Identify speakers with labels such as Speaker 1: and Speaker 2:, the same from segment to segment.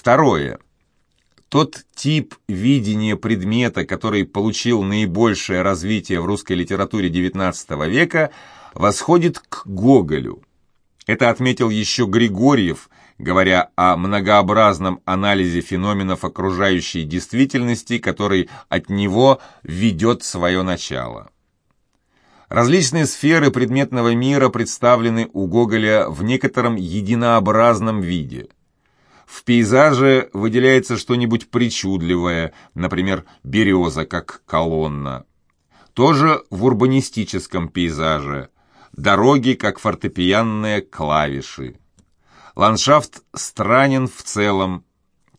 Speaker 1: Второе. Тот тип видения предмета, который получил наибольшее развитие в русской литературе XIX века, восходит к Гоголю. Это отметил еще Григорьев, говоря о многообразном анализе феноменов окружающей действительности, который от него ведет свое начало. Различные сферы предметного мира представлены у Гоголя в некотором единообразном виде – в пейзаже выделяется что-нибудь причудливое, например, береза как колонна. Тоже в урбанистическом пейзаже. Дороги как фортепианные клавиши. Ландшафт странен в целом.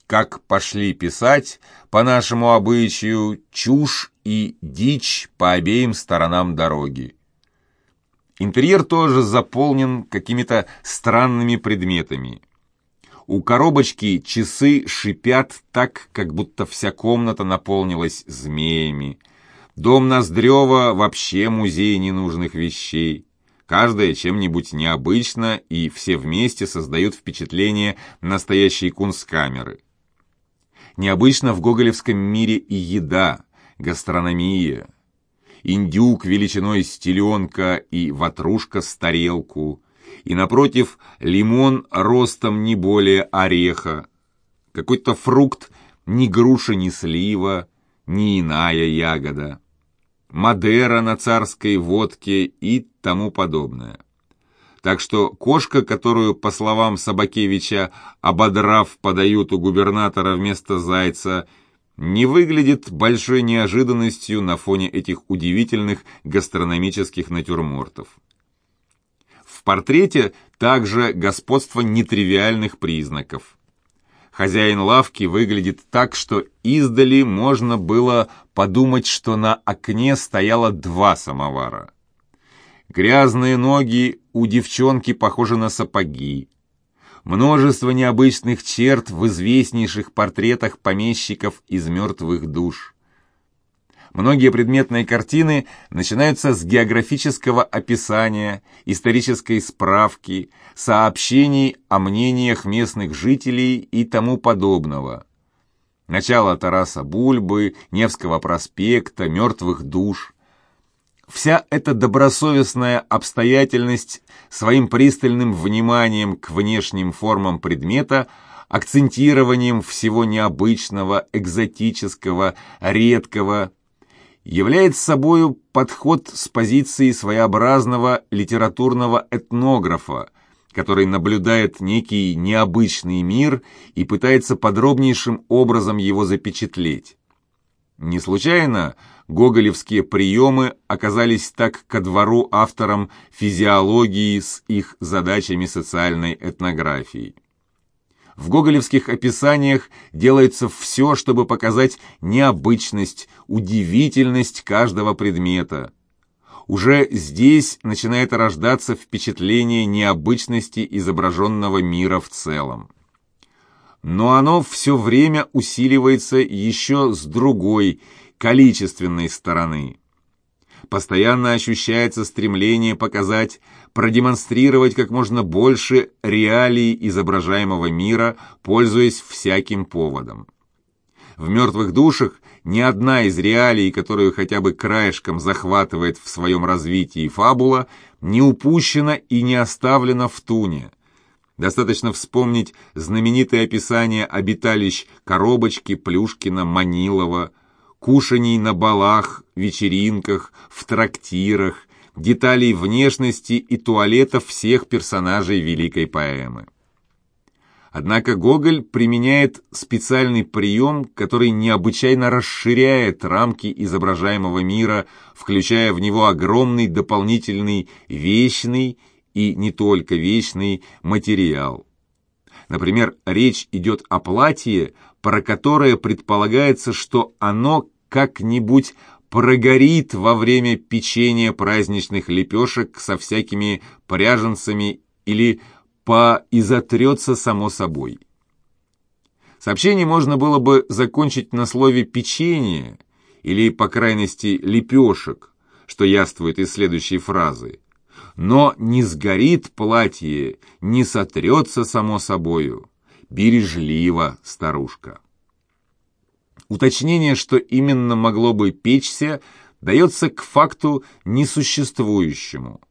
Speaker 1: Как пошли писать, по нашему обычаю, чушь и дичь по обеим сторонам дороги. Интерьер тоже заполнен какими-то странными предметами. У коробочки часы шипят так, как будто вся комната наполнилась змеями. Дом Ноздрева вообще музей ненужных вещей. Каждая чем-нибудь необычно, и все вместе создают впечатление настоящей кунсткамеры. Необычно в гоголевском мире и еда, гастрономия. Индюк величиной с теленка и ватрушка с тарелку – и напротив лимон ростом не более ореха, какой-то фрукт ни груша, ни слива, ни иная ягода, Мадера на царской водке и тому подобное. Так что кошка, которую, по словам Собакевича, ободрав, подают у губернатора вместо зайца, не выглядит большой неожиданностью на фоне этих удивительных гастрономических натюрмортов. В портрете также господство нетривиальных признаков. Хозяин лавки выглядит так, что издали можно было подумать, что на окне стояло два самовара. Грязные ноги у девчонки похожи на сапоги. Множество необычных черт в известнейших портретах помещиков из мертвых душ. Многие предметные картины начинаются с географического описания, исторической справки, сообщений о мнениях местных жителей и тому подобного. Начало Тараса Бульбы, Невского проспекта, мертвых душ. Вся эта добросовестная обстоятельность своим пристальным вниманием к внешним формам предмета акцентированием всего необычного, экзотического, редкого, является собою подход с позиции своеобразного литературного этнографа, который наблюдает некий необычный мир и пытается подробнейшим образом его запечатлеть. Не случайно гоголевские приемы оказались так ко двору авторам физиологии с их задачами социальной этнографии. В гоголевских описаниях делается все, чтобы показать необычность, удивительность каждого предмета. Уже здесь начинает рождаться впечатление необычности изображенного мира в целом. Но оно все время усиливается еще с другой, количественной стороны. Постоянно ощущается стремление показать продемонстрировать как можно больше реалий изображаемого мира, пользуясь всяким поводом. В «Мертвых душах» ни одна из реалий, которую хотя бы краешком захватывает в своем развитии фабула, не упущена и не оставлена в туне. Достаточно вспомнить знаменитое описание обиталищ Коробочки, Плюшкина, Манилова, кушаний на балах, вечеринках, в трактирах, деталей внешности и туалетов всех персонажей великой поэмы. Однако Гоголь применяет специальный прием, который необычайно расширяет рамки изображаемого мира, включая в него огромный дополнительный вечный и не только вечный материал. Например, речь идет о платье, про которое предполагается, что оно как-нибудь прогорит во время печения праздничных лепешек со всякими пряженцами или поизотрется само собой. Сообщение можно было бы закончить на слове «печенье» или, по крайности, «лепешек», что яствует из следующей фразы. Но не сгорит платье, не сотрется само собою. Бережливо, старушка. Уточнение, что именно могло бы печься, дается к факту несуществующему.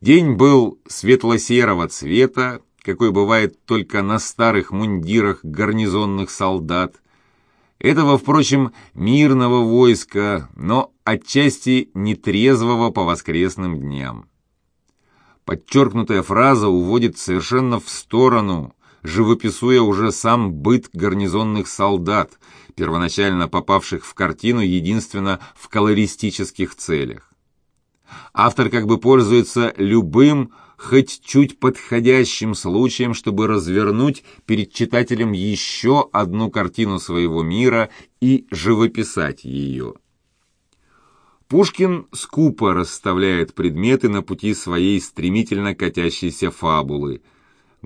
Speaker 1: День был светло-серого цвета, какой бывает только на старых мундирах гарнизонных солдат. Этого, впрочем, мирного войска, но отчасти нетрезвого по воскресным дням. Подчеркнутая фраза уводит совершенно в сторону, живописуя уже сам быт гарнизонных солдат, первоначально попавших в картину единственно в колористических целях. Автор как бы пользуется любым, хоть чуть подходящим случаем, чтобы развернуть перед читателем еще одну картину своего мира и живописать ее. Пушкин скупо расставляет предметы на пути своей стремительно катящейся фабулы.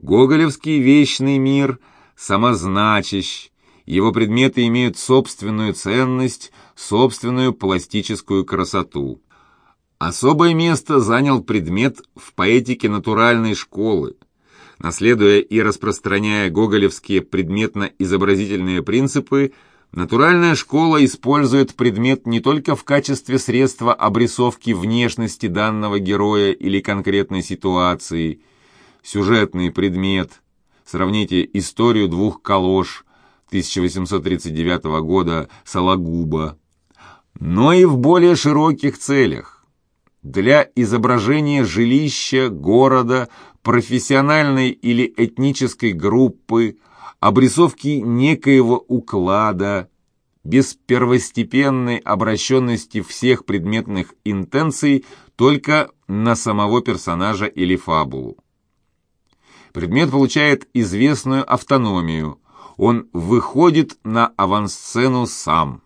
Speaker 1: Гоголевский вечный мир самозначащ, его предметы имеют собственную ценность, собственную пластическую красоту. Особое место занял предмет в поэтике натуральной школы. Наследуя и распространяя гоголевские предметно-изобразительные принципы, натуральная школа использует предмет не только в качестве средства обрисовки внешности данного героя или конкретной ситуации. Сюжетный предмет. Сравните историю двух калош 1839 года Сологуба. Но и в более широких целях для изображения жилища, города, профессиональной или этнической группы, обрисовки некоего уклада, без первостепенной обращенности всех предметных интенций только на самого персонажа или фабулу. Предмет получает известную автономию, он выходит на авансцену сам.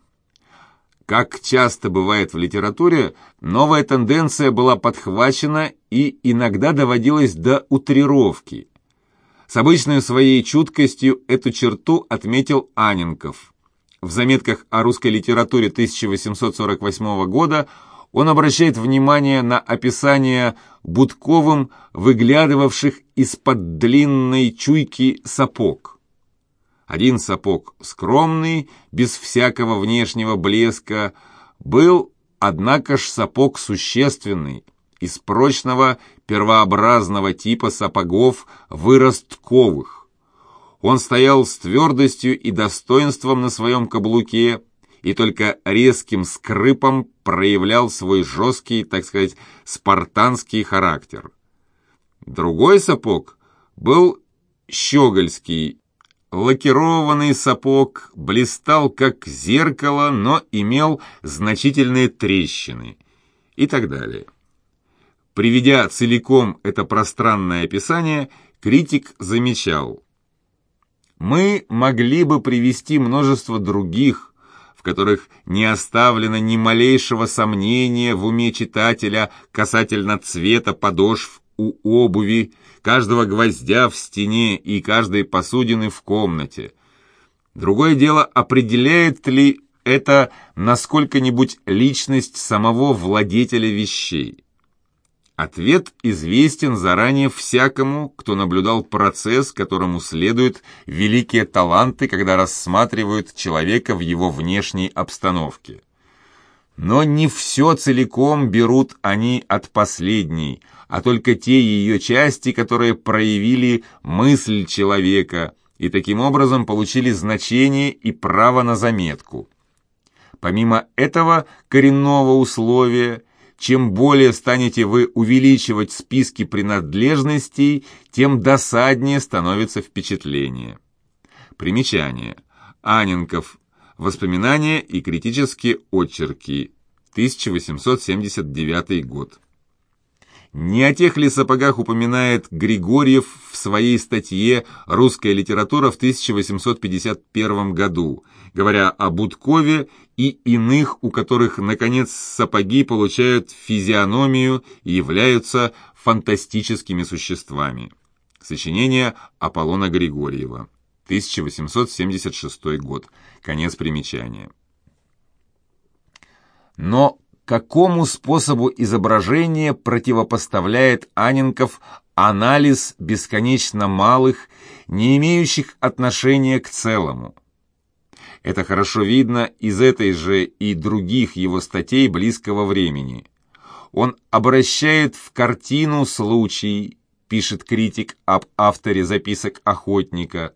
Speaker 1: Как часто бывает в литературе, новая тенденция была подхвачена и иногда доводилась до утрировки. С обычной своей чуткостью эту черту отметил Аненков. В заметках о русской литературе 1848 года он обращает внимание на описание Будковым выглядывавших из-под длинной чуйки сапог. Один сапог скромный, без всякого внешнего блеска, был, однако ж, сапог существенный, из прочного первообразного типа сапогов выростковых. Он стоял с твердостью и достоинством на своем каблуке и только резким скрипом проявлял свой жесткий, так сказать, спартанский характер. Другой сапог был щегольский, Лакированный сапог блистал как зеркало, но имел значительные трещины и так далее. Приведя целиком это пространное описание, критик замечал, «Мы могли бы привести множество других, в которых не оставлено ни малейшего сомнения в уме читателя касательно цвета подошв у обуви, каждого гвоздя в стене и каждой посудины в комнате. Другое дело, определяет ли это насколько-нибудь личность самого владетеля вещей. Ответ известен заранее всякому, кто наблюдал процесс, которому следуют великие таланты, когда рассматривают человека в его внешней обстановке. Но не все целиком берут они от последней – а только те ее части, которые проявили мысль человека и таким образом получили значение и право на заметку. Помимо этого коренного условия, чем более станете вы увеличивать списки принадлежностей, тем досаднее становится впечатление. Примечание. Аненков. Воспоминания и критические очерки. 1879 год. Не о тех ли сапогах упоминает Григорьев в своей статье «Русская литература» в 1851 году, говоря о Будкове и иных, у которых, наконец, сапоги получают физиономию и являются фантастическими существами. Сочинение Аполлона Григорьева, 1876 год. Конец примечания. Но какому способу изображения противопоставляет Аненков анализ бесконечно малых, не имеющих отношения к целому. Это хорошо видно из этой же и других его статей близкого времени. Он обращает в картину случай, пишет критик об авторе записок охотника,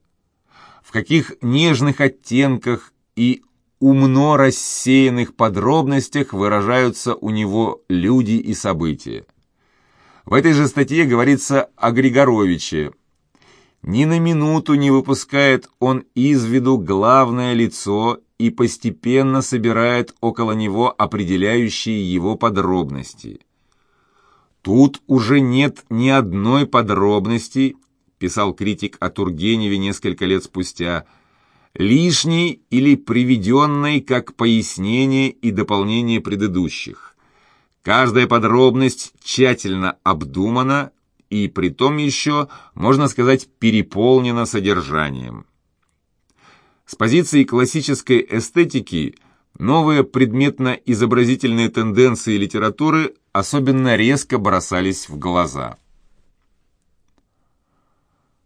Speaker 1: в каких нежных оттенках и умно рассеянных подробностях выражаются у него люди и события. В этой же статье говорится о Григоровиче. Ни на минуту не выпускает он из виду главное лицо и постепенно собирает около него определяющие его подробности. Тут уже нет ни одной подробности, писал критик о Тургеневе несколько лет спустя, лишней или приведенной как пояснение и дополнение предыдущих. Каждая подробность тщательно обдумана и притом еще, можно сказать, переполнена содержанием. С позиции классической эстетики новые предметно-изобразительные тенденции литературы особенно резко бросались в глаза –